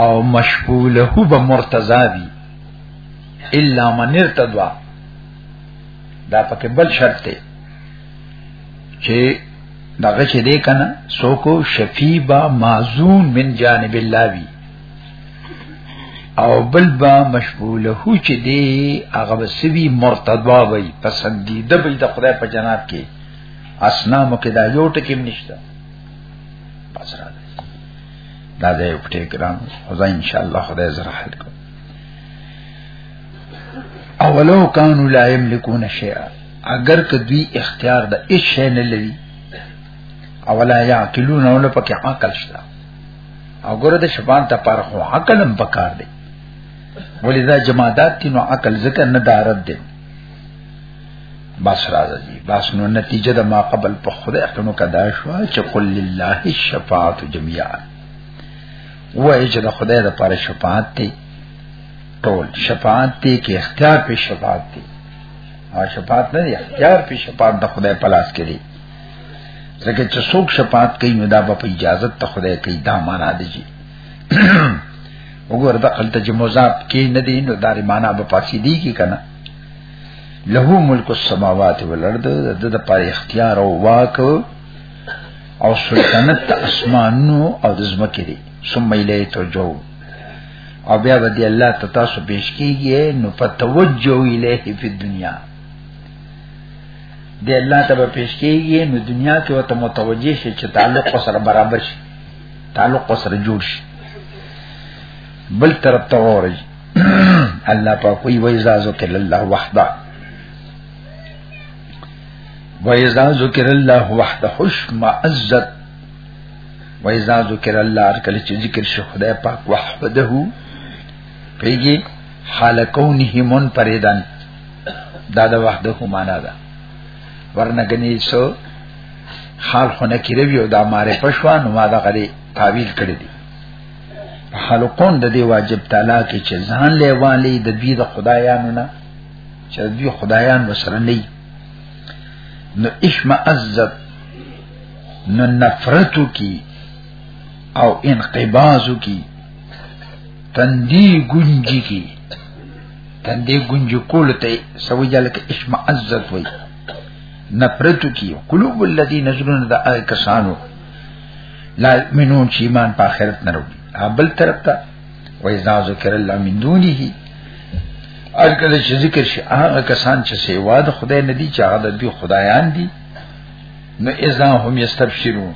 او مشغوله به مرتضی وي الا من ارتضى دا پکې بل شرط دی چې دغه چې دی کنه سوکو شفیع با معزون من جانب الله وی او بل با مشغوله هو چې دی هغه وسوي مرتضا وي پسندیده به د خدای په جناب کې اسنام کې دا یو ټکی نشته پس را دی دا د یو ټیګرام او ځا ان شاء الله خدای زره حل کو اولو کانوا لا یملکون شیئا اگر کدی اختیار د هیڅ شی نه لري اولا یعقلون اول پکې عقل شته او ګوره د شپان ته پر خو عقل هم پکار دی ولې دا جمادات تی نو عقل ذکر نه دارد دی بس راځي بس نو نتیجه د ما قبل په خدای خپلو کدا شو چې قل لله الشفاعت جميعا وای چې د خدای لپاره شفاعت دی ټول شفاعت دی کې اختیار په شفاعت دی او شفاعت نه دی اختیار په شفاعت د خدای په لاس کې دی ځکه چې څوک شفاعت کوي نو دا به په اجازه ته خدای کوي دا معنا دی چې وګوره د قلت چې مضاف کې نه دی نو دا معنا به پاتې دی کې کنه له ملک السماوات والارض د د پر اختیار او واک او سلطنت اسمانو او د زمکه دی ثم الیه ترجو او بیا به دی الله تاسو پیش کیږي نو په توجه الیه په دنیا د الله ته پیش کیږي نو دنیا کې وته متوجه شي چې تعلق سره برابر شي تعلق سره جوړ شي بل طرف ته اوري الله په کوئی وایزا ذکر الله وحده وایزا ذکر الله وحده خوش معزت وایزا ذکر الله کله چې ذکر شي خدای پاک وحده پیږي حالکونه من پریدن دا د وحده معنا ده ورنه غني سو حال خونه کړی وی او دا ماره پښوان ما دا غلي تعویل کړی دی حلقون د دی واجب تعالی کې چې ځان له والی د دوی د خدایانو نه چې دوی خدایان وسره نه نو اشما عزت نو نفرتو کی او انقبازو کی تندی گنجی کی تندی گنجی کول ته سوی جلک اشمعزت وی نفرتو کی قلوب الذین نزلون دا آئی کسانو لا منون چی ایمان پا آخرت نرو بل طرف تا ویزا ذکر اللہ من دونی ہی اج کله چې ذکر شي هغه کسان چې سیوا د خدای ندي چې هغه د خدایان دي نو اذا هم یستبشرون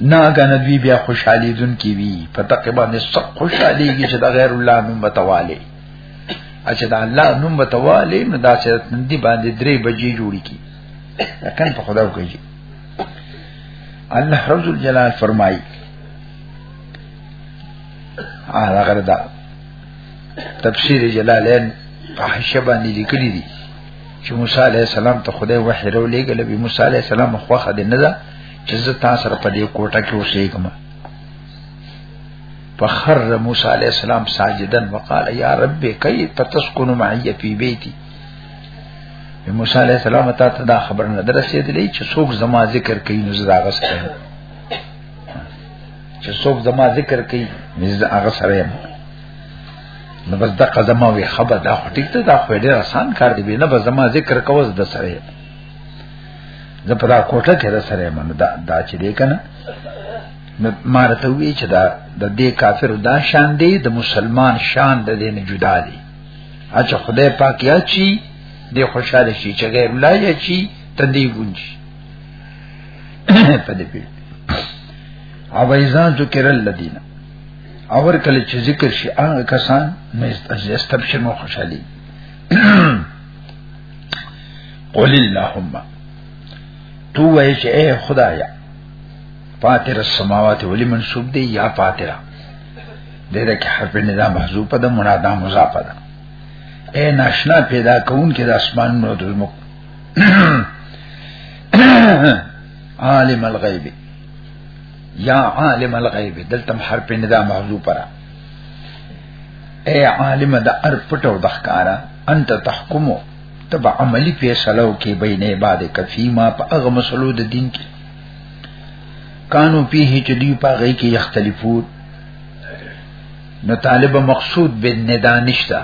ناګان دوی بیا خوشحالي دن کی وی په تقه باندې سخت خوشحاليږي چې دا غیر الله نوم متواله اچ دا الله نوم متواله نو دا چې دی باندې درې بجې جوړی کی کله په خدای کوي الله رب الجلال فرمایي هغه غردا تفسیر جلالین په حشبه باندې لیکلي دي چې موسی علی السلام ته خدای وحی راولېګل به موسی علی السلام خوخه دې نه ده چې زه تاسو سره په دې کوټه کې اوسېږم فخر موسی علیہ السلام ساجدن وقال یا رب کیف تسكن معي فی بیتی موسی علیہ السلام ته دا خبر نه درسېدلې چې څوک زما ذکر کوي نو زه دا غسته چې څوک زما ذکر کوي مزه هغه سره یم نو بس دغه زما وی خبر دا ټیک ته دا خو ډیر آسان کار دی نه بس زما ذکر کوز د سره یم زه په دا کوټه کې را سره منو دا دا چې دې کنه نو مارته وی چې دا د دې کافر دا شان دی د مسلمان شان د دې نه جدا دی اچھا خدای پاک یا چی دې خوشاله شي چې غیر الله یا چی تندې ګونجي په دې پیل او ایزان ذکر الذین اور کله چې ذکر شي هغه کسان مې استبشر مو خوشالي قل اللهم تو وای چې اے خدایا فاتر السماوات ولی منصوب دی یا فاترہ دغه کې حرف ندا محذوفه ده منادا مضافه ده اے ناشنا پیدا کون کې د اسمان نو د مک عالم الغیب یا عالم الغیب دلته حرف ندا محذوفه اے عالم د ار پټو د ښکارا انت تحکمو تب عملی فیصلو کې بین عباد کفی ما په هغه مسلو د دین کې کانو پیه چې دی په غي کې یختلفون نو طالب مقصود بن ندا نشتا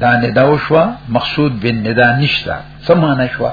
دا ندا وشوا مقصود بن ندا نشتا سمانه شوا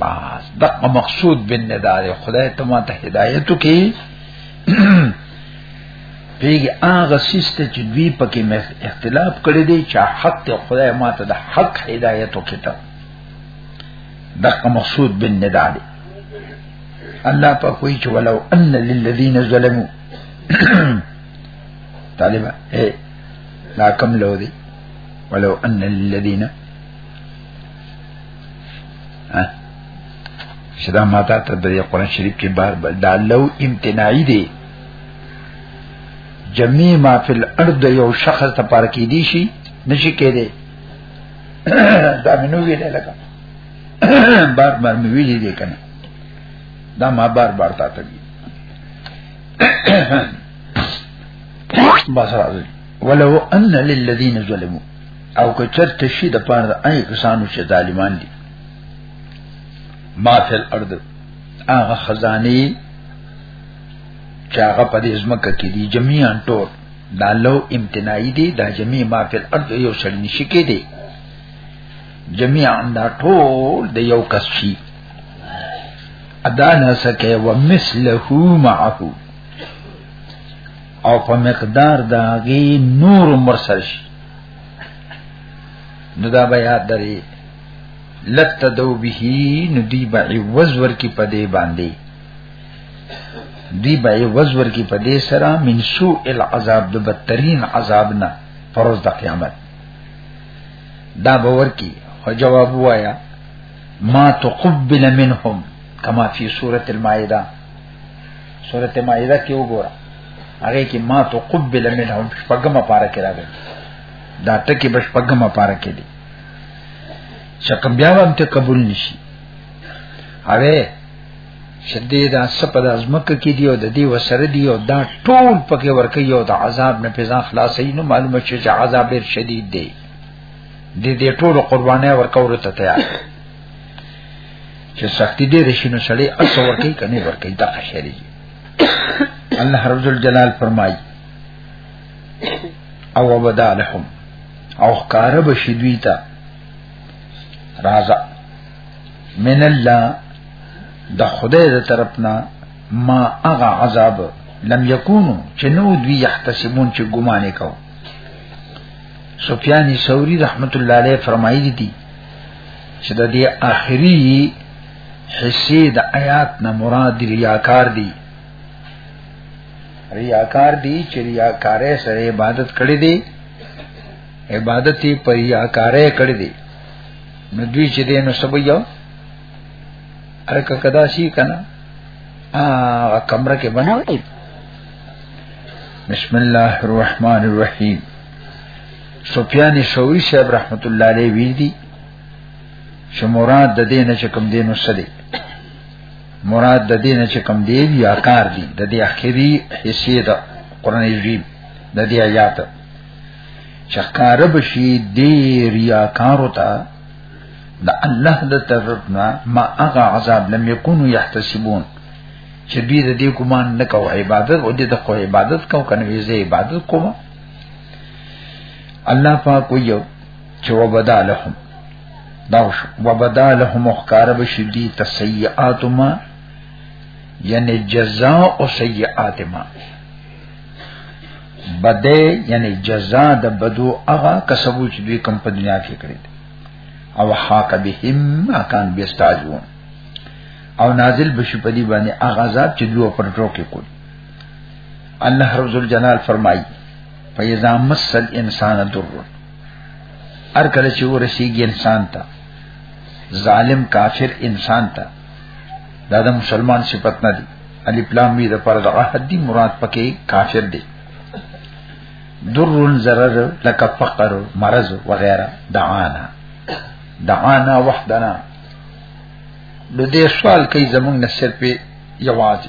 بس دغه مقصود بن ندار خدای ته ما ته هدایت کی پیږي هغه سیسته چې دوی پکې اختلاف کړی دی چې حق ته خدای ما ته د حق هدایت وکړه دغه مقصود بن ندار الله په کوئی چې ولو ان للذین ظلموا طالبہ اے لا کم لو دی ولو ان للذین شدا ماتا ته د قرآن شریف کې بار بار دا لو امتناعي دی جميع ما فی الارض یو شخص ته پار کې دی شي نشي کېده دا منو ویل لکه بار بار مې ویلې دي کنه دا ما بار بار تا ته وی بس راځي ولو ان للذین ظلموا او که چرته شي د پاره د اي کسانو چې ظالمان دي ما فل ارض هغه خزاني چې هغه په دې ځمکه کې دي جميعا ټول دا لو امتناعي دي دا جميع ما فل ارض یو شړ نشي کې دي جميعا دا ټول د یو کس شي ادا نه سکه ومثله معه او په مقدار داغي نور مرسل شي نو دا بیا درې لت دو به نو دی به عوض ورکی په دې باندې دی به عوض ورکی په دې سره من سوء العذاب د بدترین عذاب نه پروز د قیامت دا به ورکی خو جواب وایا ما تقبل منهم کما فی سورۃ المائده سورته مائده کې وګوره هغه کې ما تو قبل منهم شپږمه پارا کې راغلی دا ټکی بش پګمه پاره کې دي شک بیا هم ته قبول نشي اوه شدې دا سپه د ازمک کې دی او د دې وسره دی او دا ټول پکې ورکه یو د عذاب نه پیزا خلاصې نو معلومه شي چې عذاب ډیر شدید دی د دې ټول قربانې ورکول ته تیار چې سختی دې رشي نو سړی اسو ورکی کني ورکی دا خشري الله رب الجلال فرمایي او وبدا لهم او خکار بشي دوی ته رازا من الله د خدای د طرفنا ما اغا عذاب لم یکونو چې نو دوی یحتسبون چې ګمانه کوي سفیان ثوری رحمت الله علیه فرمایلی دي چې د دې اخري حصے د آیات نه مراد ریاکار دي ریاکار دي چې ریاکارې سره عبادت کړې دي عبادت یې پر ریاکارې کړې دي نو دوی چې دې نو سبا یو ارکه کدا شي کنه ا کمره کې بناوي بسم الله الرحمن الرحیم سفیان ثوری صاحب رحمت الله علیه ویل دي چې مراد د دې نه چې کوم دین وسلې مراد د دې نه چې کوم دی یا کار دی د دې اخیری حصے د قران عظیم د دې آیات چې کار بشي دې ریاکار وتا د الله د طرف نه ما هغه عذاب لم یکونو یحتسبون چې دوی د دې ګمان نه کوي عبادت او دې د خو عبادت کوي کنه ویزه عبادت کوي الله پاک یو چې وبدا لهم دا وبدا لهم مخکار بشي دي تسيئات ما یعنی جزاء او سیئات ما بده یعنی جزاء د بدو هغه کسبو چې دوی کم په دنیا کې کړی او حاک بهم ما کان بیستاجون او نازل بشي په دې باندې هغه عذاب چې دوی پر ټوکې کوي الله رب الجلال فرمایي فیزا مسل انسان در ار کله چې ورسیږي انسان ته ظالم کافر انسان ته دا د مسلمان صفت نه دی علی پلام وی د پر د عهد دی مراد پکې کافر دی در ضرر لک فقر مرض وغیرہ دعانا دعانا وحدنا نو دې سوال کوي زمونږ نه صرف یوازې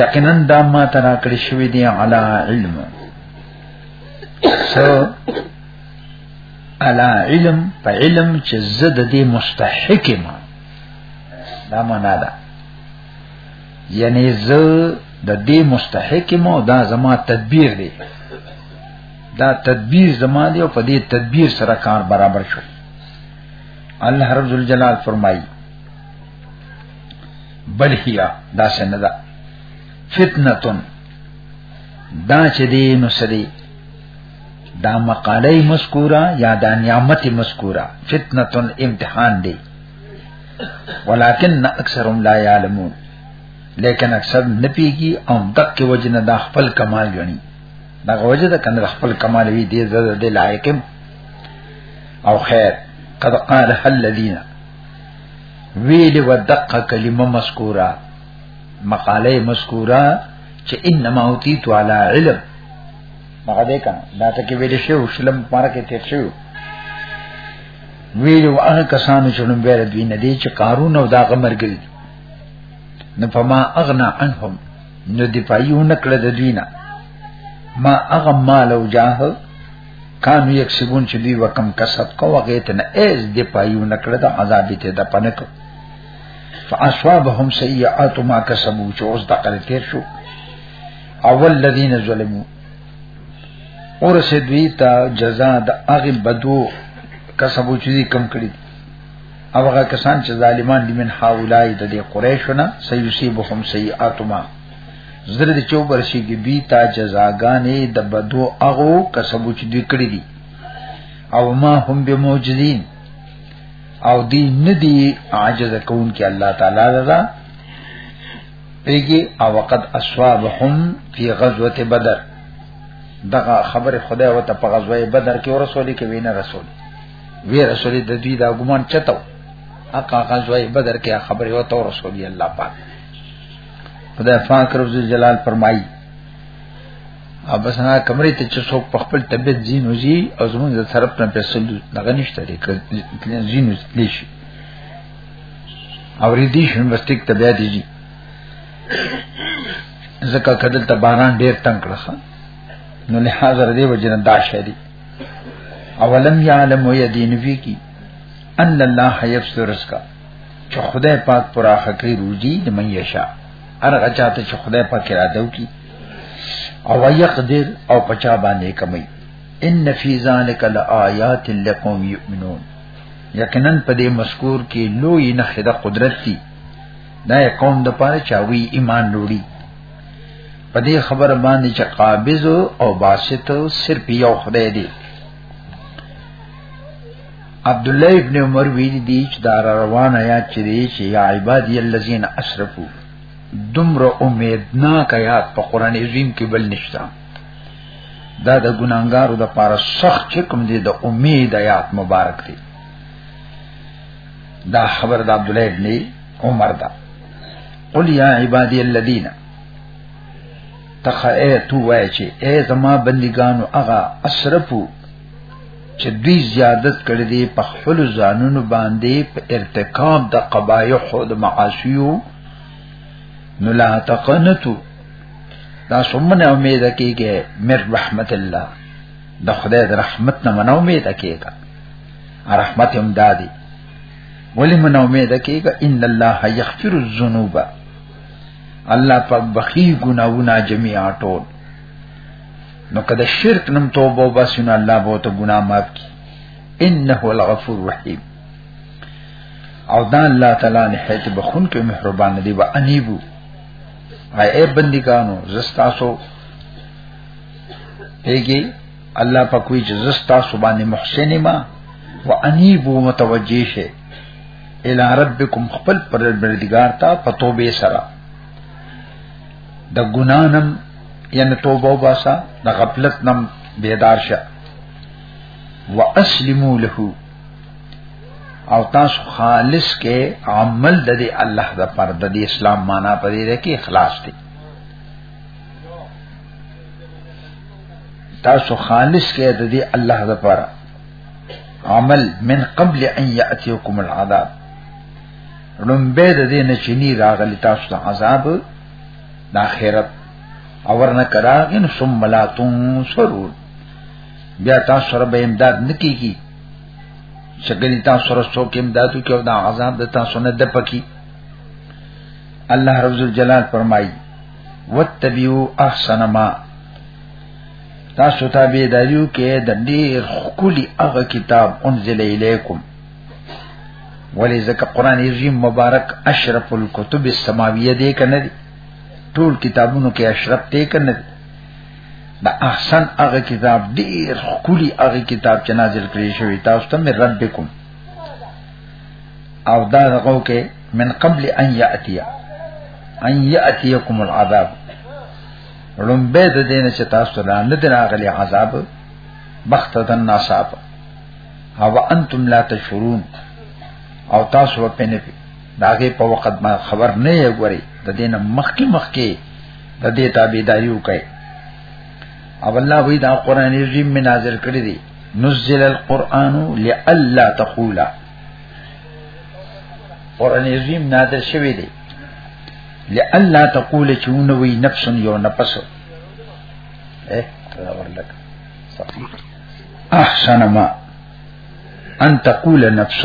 یقینا دا ما ترا کړی شوی دی علی علم سو علی علم په علم چې زد دې مستحق ما دا معنا ده یعنی زه د دې مستحق مو دا زما تدبیر دی دا تدبیر زما دی او په دې تدبیر سره کار برابر شو الله رب الجلال فرمایي بل هيا دا څنګه ده فتنتون دا چې دی نو سړي دا مقاله مذکوره یا دا نعمت مذکوره فتنتون امتحان دی ولكن اکثرهم لا يعلمون لیکن اکثر نه پیږي او دک وجنه دا خپل کمال غني دا وجه دا کنه خپل کمال وی دی زړه دی لایقم او خیر قد قال الذين ویلی و دقه کلمه مذکوره مقاله مذکوره چې انما اوتیت علی علم مګه دې کنه دا ته کې ویل شي او شلم پاره کې تیر شي ویلو هغه کسانو چې نوم بیره دوی نه دي چې قارون او دا غمرګل نه فما اغنا عنهم نو دی پایو نکړه د دوی نه ما اغه مال او جاه کانو یک سبون چې دی وکم کسب کو هغه ته نه ایز دی پایو نکړه د عذاب ته د پنک فاصابهم سیئات ما کسبوا چې اوس د قل تیر شو اول الذين ظلموا اور سے دوی تا جزا د هغه بدو کسبو چې کم کړی او هغه کسان چې ظالمان دي من حاولای د قریشونه سيصيبهم سیئات ما زر دې چو برشي کې بي تا جزاګانې د بدو اغو کسبو چې دوی کړی دي او ما هم به معجزین او دی ندی عاجز کون کې الله تعالی لرا پیږي او وقد اصحابهم فی غزوه بدر دغه خبر خدای وته په غزوه بدر کې ورسولې کې وینه رسول وی رسول د دې دا ګمان چتاو اقا غزوه بدر کې خبر وته ورسولې الله پاک خدای پاک رب جلال فرمایي او بس نه کمرې ته چې څوک په خپل طبيعت زین وزي او زمونږ د طرف نه پیسې دغه نشته لري کله زین وزي شي او ریدي شي بس ټیک طبيعت دي زکه کدل ته باران ډیر تنگ کړخه نو له حاضر دی وجنه دا شری اولم یعلم یدین فی کی ان الله یبسط رزقا چې خدای پاک پر اخه کوي روزي د من یشا ارغه چاته چې خدای پاک را دو کی او یقدر او پچا باندې کمی ان فی ذلک لآیات لقوم یؤمنون یقینا په دې مذکور کې لوی نه خدای قدرت دی دا قوم د پاره چاوي ایمان وروړي په دې خبر باندې چې قابض او باسط صرف یو خدای دی عبد الله ابن عمر ویل دی چې دا روان آیات چې دی چې یا عبادی الذین اسرفو دمر امید نا کیات په قران عظیم کې بل نشتا دا د ګناګارو د پاره سخت چې کوم دی د امید آیات مبارک دی دا خبر د عبد الله ابن عمر دا قل یا عبادی الذین تخئتو وای چې اے زما بندگانو اغا اسرفو چې دوی زیادت کړی دی په خپل ځانونو باندې په ارتکاب د قبایح او د معاصیو نو لا تقنتو دا سمنه امید کیږي مر رحمت الله د خدای د رحمت نه منو امید کیږي رحمت هم دادی ولی من امید کیږي ان الله یغفر الذنوب الله پاک بخی گناہونا جميعا ټول نو کله شرک نم توبه وباسینو الله به ته ګناه معاف کی انه الغفور الرحیم او دا الله تعالی نه هیت بخون کې مهربان دی و انیبو اے بندگانو زستاسو ایګي الله په کوئی جزستا سبحانه محسن ما وانيبو متوجه شه الى ربکم خپل پروردگار ته پتوبه سره د ګنا نم یعنی توبه وباسا د غفلت نم بیدار شه واسلمو له او تاسو خالص کې عمل د دې الله د پر د دې اسلام معنا پرې ده کې اخلاص دی تاسو خالص کې د دې الله د پر عمل من قبل ان ياتيكم العذاب لمبه د دې نه چني راغلی تاسو ته عذاب د آخرت او ورنه کرا ان ثم لا تنصرون بیا تاسو سره به امداد نکیږي شګنی تاسو سره څوک امدادو کې او دا عذاب د تاسو نه د پکی الله رب الجلال فرمایي وتبيو احسن ما تاسو تابع داریو کې د ډیر خولي هغه کتاب انزل الیکم ولی ځکه قران عظیم مبارک اشرف الکتب السماویه دی کنه دی ټول کتابونو کې اشرف دی کنه دی دا احسن هغه کتاب ډیر خولي هغه کتاب چې نازل کړی شوی تاسو ته مې ربکم او دا هغه کې من قبل ان یاتیا ان یاتیکم العذاب لومبه د دین چې تاسو نه دراغلی عذاب بخت د ناصاب او انتم لا تشعرون او تاسو په نه داګه په وخت ما خبر نه یې غوري د دې نه مخکي مخکي د دې تابعداري وکړي او الله وی دا قران عظیم می نازل کړی دی نزل القرآن لئلا تقولا قرآن عظیم نادر شوی دی لئلا تقول چونوی نفس یو نفس اے دا ورلک احسن ما ان تقول نفس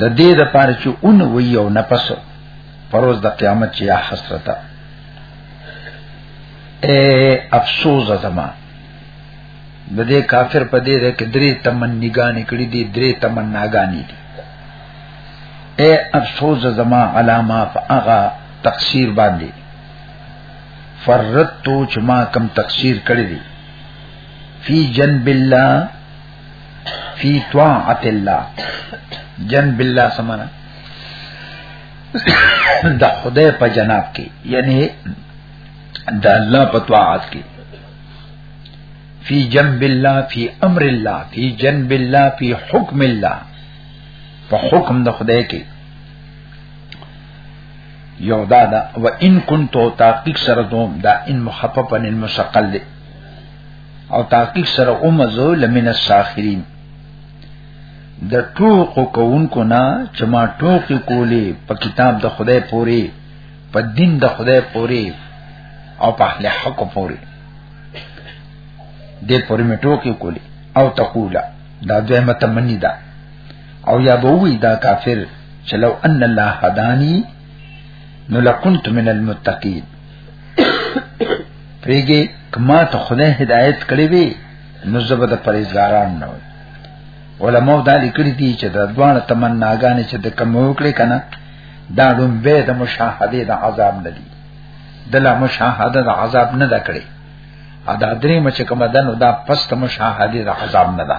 د دې د پاره چې اون وی او نفس پروز د قیامت چې حسرتا اے افسوس زما د دې کافر په دې ده کې درې تمنګانې کړې دي درې تمناګانې دي اے افسوس زما علامه فاغا تقصیر باندې فرتو چې ما کم تقصیر کړی دی فی جنب الله فی طاعت الله جنب الله سمانا د خدای په جناب کې یعنی د الله په طاعت کې فی جنب الله فی امر الله فی جنب الله فی حکم الله په حکم د خدای کې یو دا دا و ان کنتو تحقیق سره دوم دا ان مخففن المشقل دی او تحقیق سره اومزو لمن الساخرین د ټوکو کوونکو نه چې ما ټوکی کولی په کتاب د خدای پوری په دین د خدای پوری او په اهل حق پوری دې پوری مې ټوکی کولی او تقولا دا دویمه تمنی ده او یا به وی دا کافر چې لو ان الله هدانی نو لکنت من المتقین پریګه کما ته خدای هدایت کړی وی نو زبد پرېزګاران نه وي علماء دا لیکلي دي چې د دوه تمناګانې چې د کم وکړي کنه دا ډوم به د مشاهده د عذاب نه دي دلا مشاهده د عذاب نه دا کړی ادا درې مچ کوم دنو دا پست مشاهده د عذاب نه ده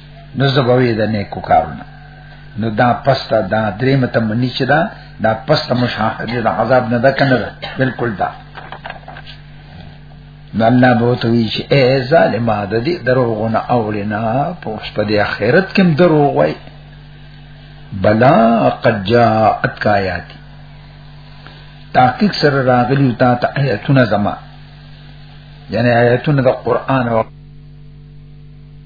نو زبوی د نیکو کارونه نو دا پستا دا درې متمنی چې دا دا پستا مشاهده د عذاب نه ده کنه بالکل دا نو الله به ته وی چې اے ظالم د دې دروغونه اولینا پوښ په دې آخرت کې دروغ وای بلا قد جاءت کایات تحقیق سره راغلی او تا ته آیتونه زما یعنی آیتونه د قران او